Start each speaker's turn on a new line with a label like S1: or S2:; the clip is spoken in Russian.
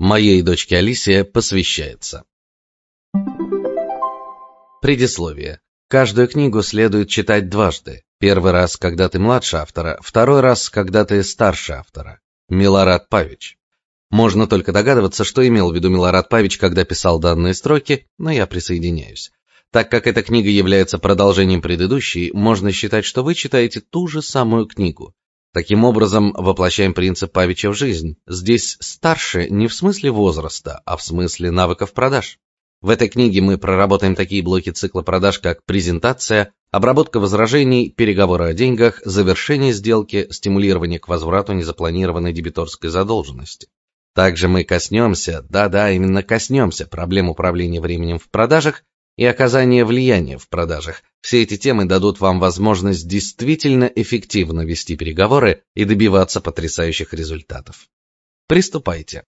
S1: Моей дочке Алисе посвящается. Предисловие. Каждую книгу следует читать дважды. Первый раз, когда ты младше автора, второй раз, когда ты старше автора. Милорад Павич. Можно только догадываться, что имел в виду Милорад Павич, когда писал данные строки, но я присоединяюсь. Так как эта книга является продолжением предыдущей, можно считать, что вы читаете ту же самую книгу. Таким образом, воплощаем принцип Павича в жизнь. Здесь старше не в смысле возраста, а в смысле навыков продаж. В этой книге мы проработаем такие блоки цикла продаж, как презентация, обработка возражений, переговоры о деньгах, завершение сделки, стимулирование к возврату незапланированной дебиторской задолженности. Также мы коснемся, да-да, именно коснемся проблем управления временем в продажах и оказания влияния в продажах. Все эти темы дадут вам возможность действительно эффективно вести переговоры и добиваться потрясающих результатов. Приступайте.